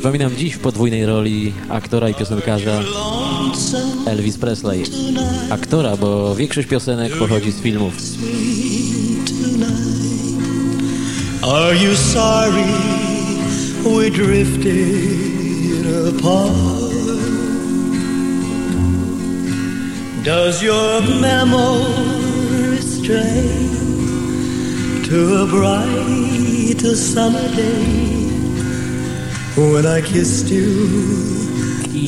Przypominam dziś w podwójnej roli aktora i piosenkarza Elvis Presley. Aktora, bo większość piosenek pochodzi z filmów. Are you sorry we drifted? Does your memory stray to a bright summer day when I kissed you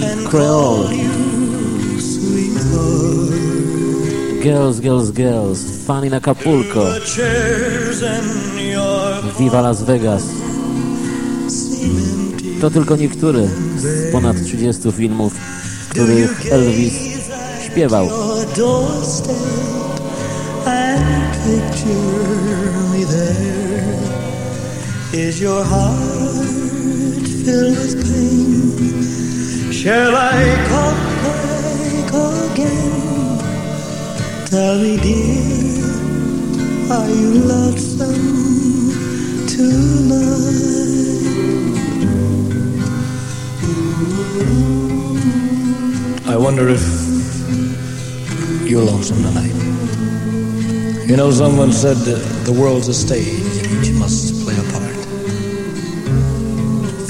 and called you sweetheart? Girls, girls, girls. Fan in Acapulco. Viva Las Vegas. To tylko niektóre z ponad 30 filmów, w których Elvis śpiewał. Is your heart filled with pain? Shall I come back again? Tell me, dear, are you lonesome tonight? I wonder if you're lonesome tonight. You know, someone said the world's a stage which you must.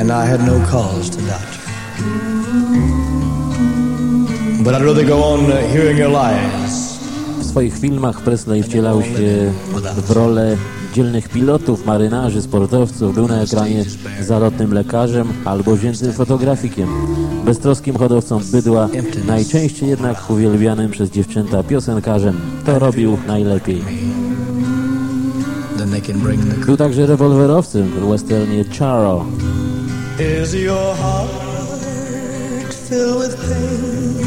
and I had no cause to doubt. But I'd rather go on uh, hearing your lies. W swoich filmach Presley wcielał się w rolę dzielnych pilotów, marynarzy, sportowców. Był na ekranie zalotnym lekarzem albo wziętym fotografikiem, beztroskim hodowcą bydła, najczęściej jednak uwielbianym przez dziewczęta piosenkarzem. To robił najlepiej. Był także rewolwerowcem w westernie Charo. Is your heart filled with pain?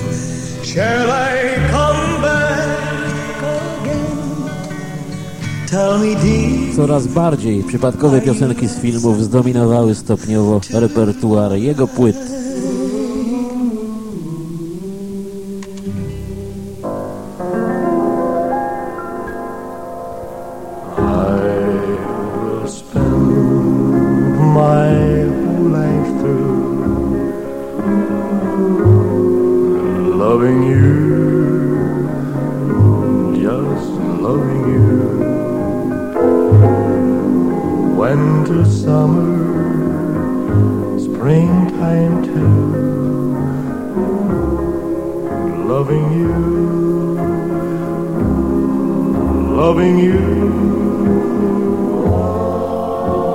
Shall I come back again? Tell me, Coraz bardziej przypadkowe piosenki z filmów zdominowały stopniowo repertuar jego płyt.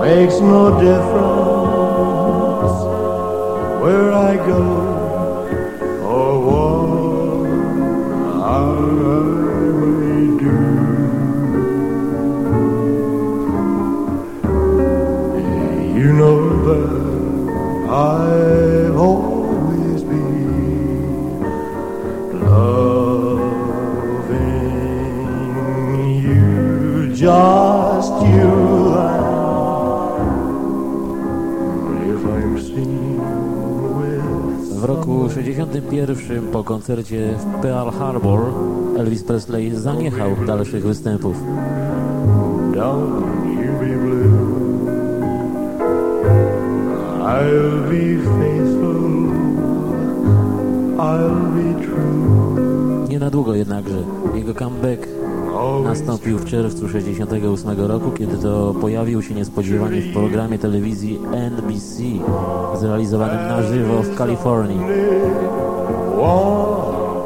Makes no difference where I go 1961 po koncercie w Pearl Harbor Elvis Presley zaniechał dalszych występów. I'll be faithful, I'll be true. Nie na długo jednakże jego comeback nastąpił w czerwcu 68 roku, kiedy to pojawił się niespodziewanie w programie telewizji NBC zrealizowanym na żywo w Kalifornii,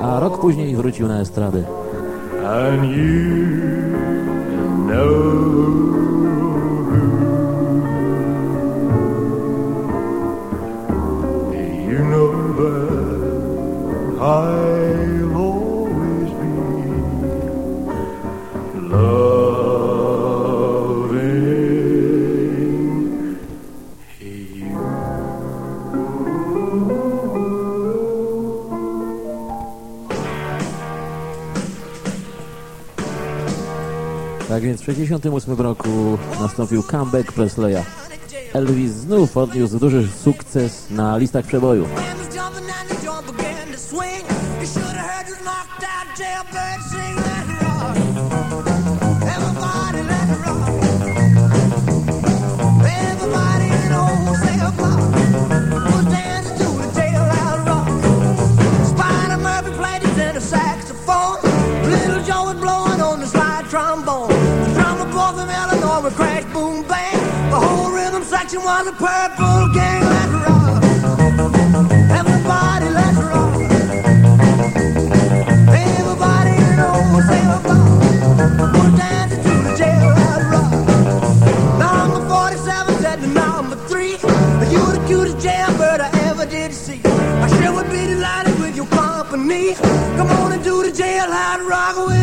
a rok później wrócił na estradę. and you know who. Tak więc w 1968 roku nastąpił comeback Presleya. Elvis znów odniósł duży sukces na listach przeboju. She was a purple gang, let's rock. Everybody, to the rock. Number 47 said number three. You the cutest I ever did see. I sure would be delighted with your company. Come on and do the jail, hot rock away.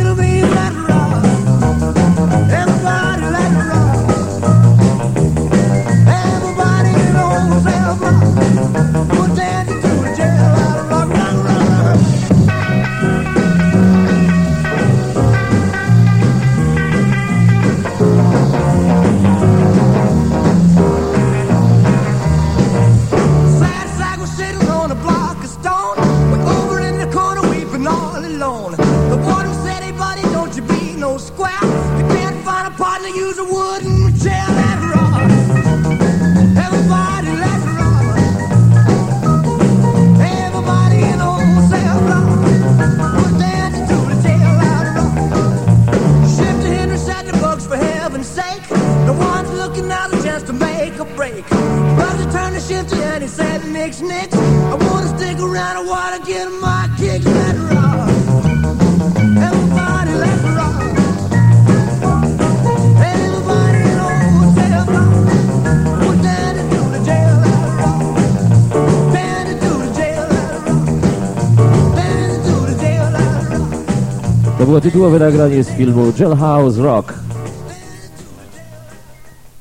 było tytułowe nagranie z filmu Jailhouse Rock.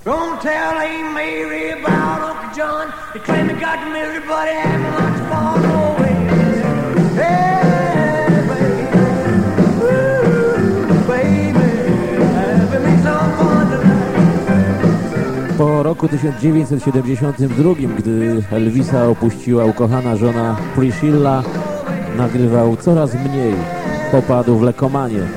Don't tell Aunt Mary about Uncle John. They claim got but much fun. Po roku 1972, gdy Elvisa opuściła ukochana żona Priscilla, nagrywał coraz mniej popadł w lekomanię.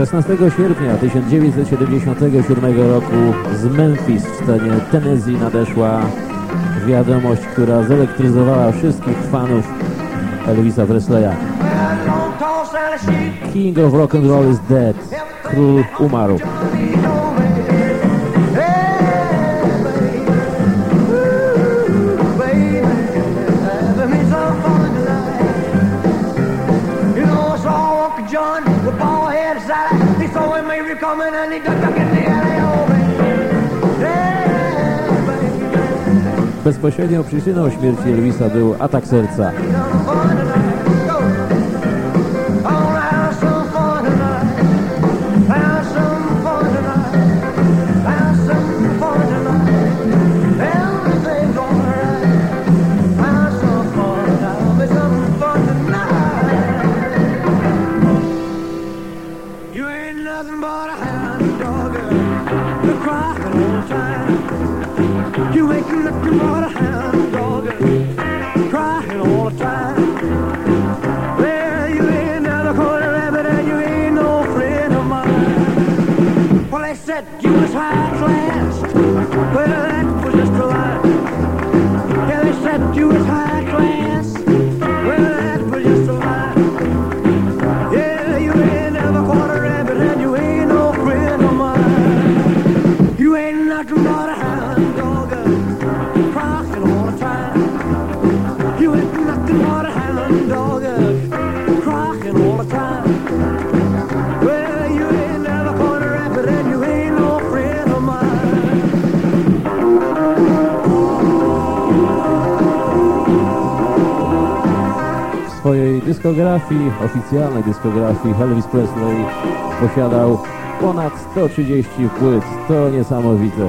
16 sierpnia 1977 roku z Memphis w stanie Tennessee nadeszła wiadomość, która zelektryzowała wszystkich fanów Elvisa Presleya. King of Rock and Roll is dead. Król umarł. Bezpośrednią przyczyną śmierci Elvisa był atak serca. You ain't looking for a hand. Dyskografii, oficjalnej dyskografii Elvis Presley posiadał ponad 130 płyt. To niesamowite.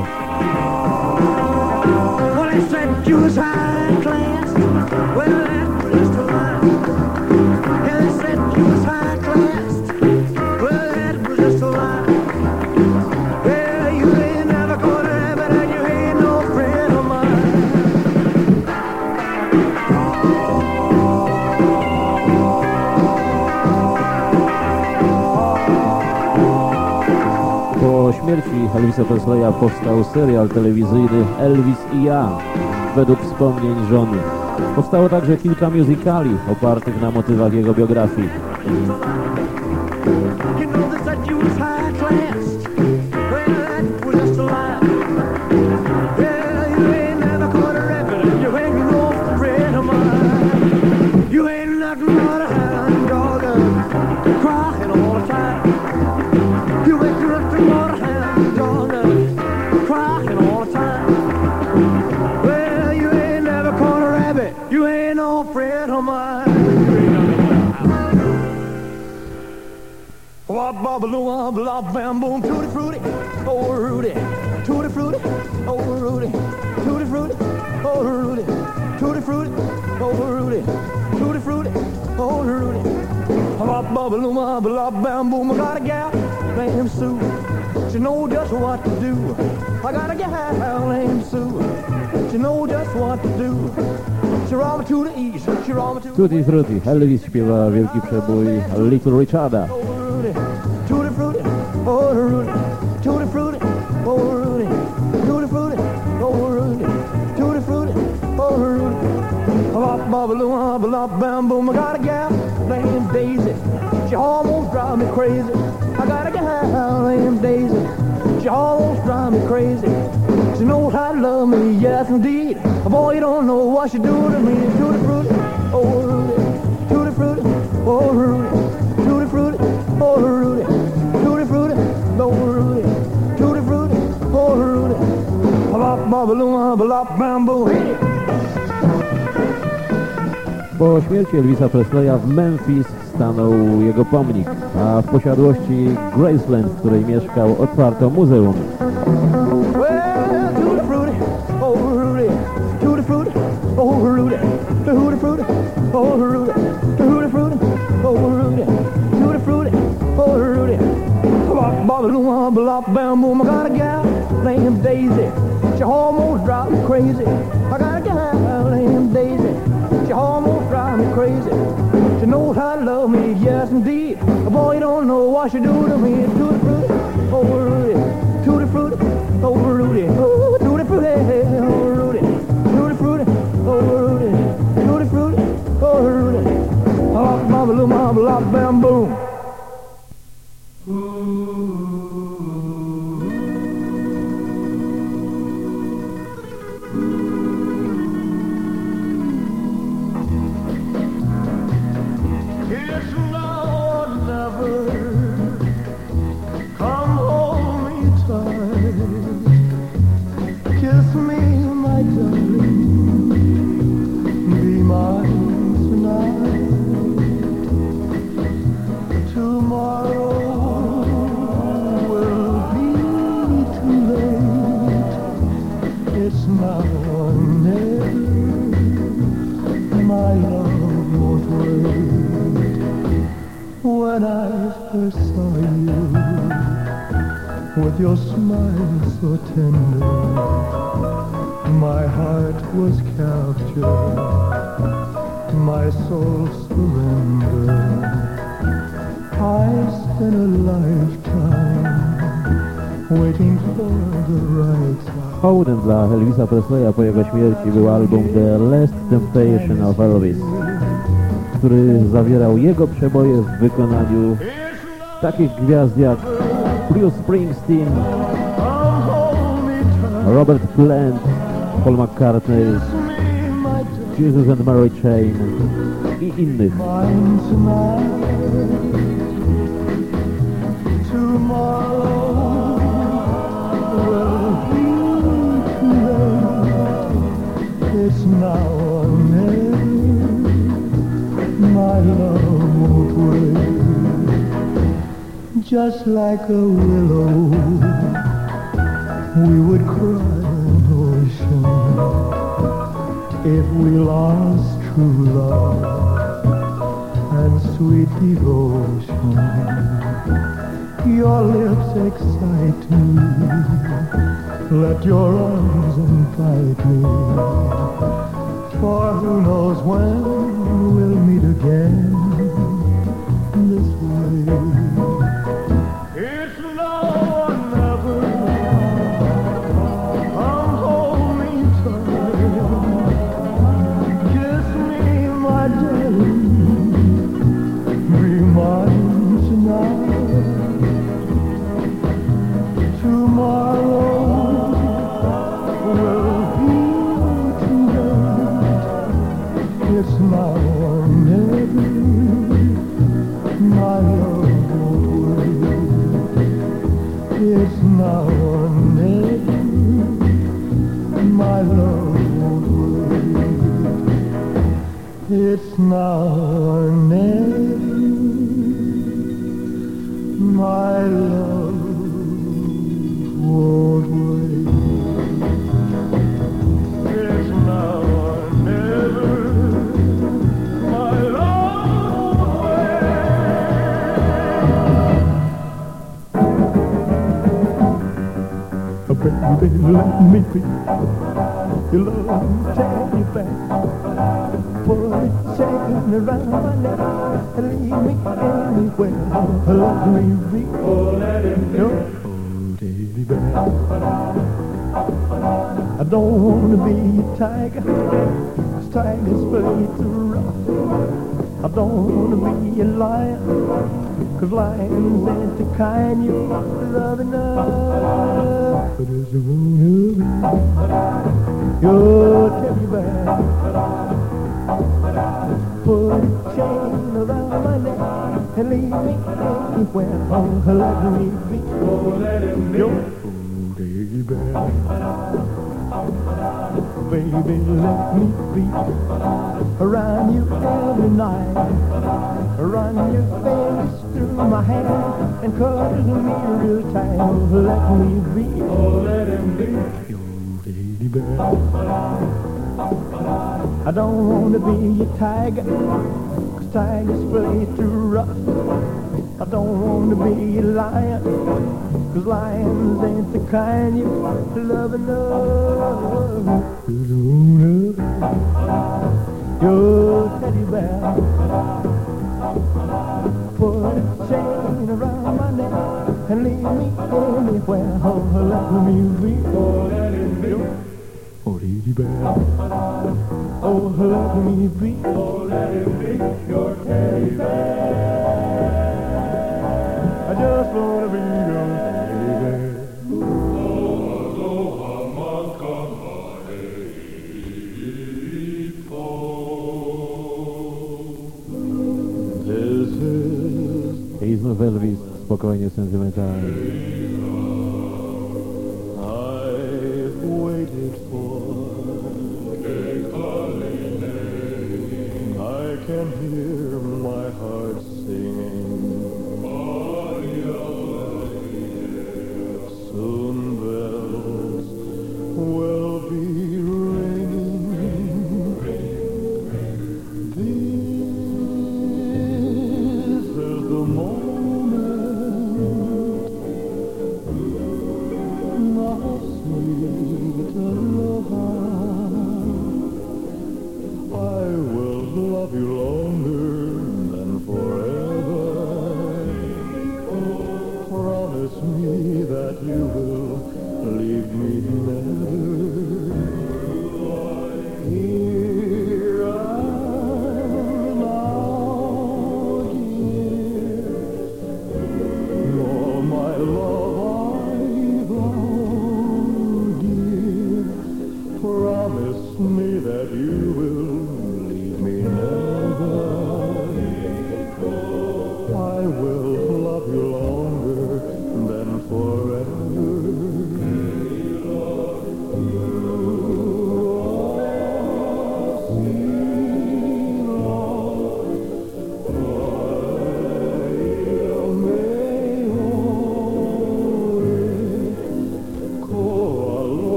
Well, śmierci Elvisa Presleya powstał serial telewizyjny Elvis i ja, według wspomnień żony. Powstało także kilka musicali opartych na motywach jego biografii. Bobble wop bam boom tutti frutti oh Rudy tutti frutti oh Rudy tutti frutti oh Rudy tutti frutti oh Rudy tutti frutti oh Rudy Wop bobble wop lop bam boom I got a gal named Sue she know just what to do I got a gal named Sue she know just what to do Tutti Frutti, Elvis śpiewa wielki przebój Little Richarda. Bop bam boom. I got a gal named Daisy. She almost drive me crazy. I got a gal named Daisy. She almost drive me crazy. She knows how to love me, yes indeed. Boy, you don't know what she do to me. Tutti frutti, oh Rudy, tutti frutti, oh Rudy, tutti frutti, oh Rudy, tutti frutti, oh Rudy, tutti frutti, oh Rudy. Bop bop bop bop bam boom. Po śmierci Elvisa Presleya w Memphis stanął jego pomnik, a w posiadłości Graceland, w której mieszkał, otwarto muzeum. Daisy. She almost crazy. I got a gal named Daisy. She almost crazy. She knows how to love me, yes indeed. Boy, you don't know what she do to me. Tutti frutti, oh Rudy, tutti frutti, oh Rudy, oh tutti frutti, oh Rudy, tutti frutti, oh Rudy, tutti frutti, oh Rudy. Bop bop bop bop bam boom. Spent a lifetime waiting for the right. Hołdem dla Elvisa Presleya po jego śmierci był album The Last Temptation of Elvis, który zawierał jego przeboje w wykonaniu takich gwiazd jak Bruce Springsteen, Robert Plant, Paul McCartney. Jesus and Mary Chain i innych. Just like a willow, we would cry an ocean if we lost true love and sweet devotion. Your lips excite me. Let your arms invite me. For who knows when we'll meet again Baby, let me be your love take back. Put a chain around my neck leave me anywhere. Let me be. Oh, let him be. Oh, baby, I don't wanna be a tiger. 'cause tigers play too rough. I don't wanna be a lion, cause lions ain't the kind you love enough. But it's gonna be your teddy bear. Put a chain around my neck and leave me anywhere. Oh, let me be. Oh, let him be. Your teddy bear. Baby, let me be around you every night. Run your fingers through my hair and cuddle me real tight. Let me be. Oh, let him be. Your teddy bear. I don't want to be a tiger, 'cause tigers play too rough. I don't want to be a lion, 'cause lions ain't the kind you love enough. Your teddy bear. Put a chain around my neck and leave me anywhere. Oh, let me be. Oh, let him be. Oh, teddy bear. Oh, let me be. Oh, let him be your teddy bear. Just wanna be your is I znów Elvis, spokojnie, sentymentalnie. I've waited for. I can hear my heart singing.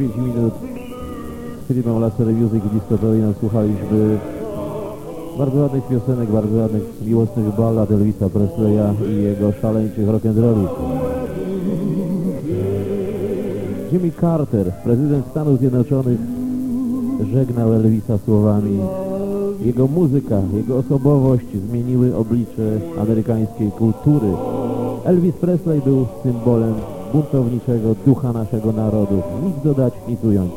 45 minut z firmą Laser Music i Disco Joy słuchaliśmy bardzo ładnych piosenek, bardzo ładnych miłosnych ballad Elvisa Presleya i jego szaleńczych rock'n'rolli. Jimmy Carter, prezydent Stanów Zjednoczonych, żegnał Elvisa słowami jego muzyka, jego osobowość zmieniły oblicze amerykańskiej kultury. Elvis Presley był symbolem buntowniczego ducha naszego narodu. Nic dodać, nic ująć.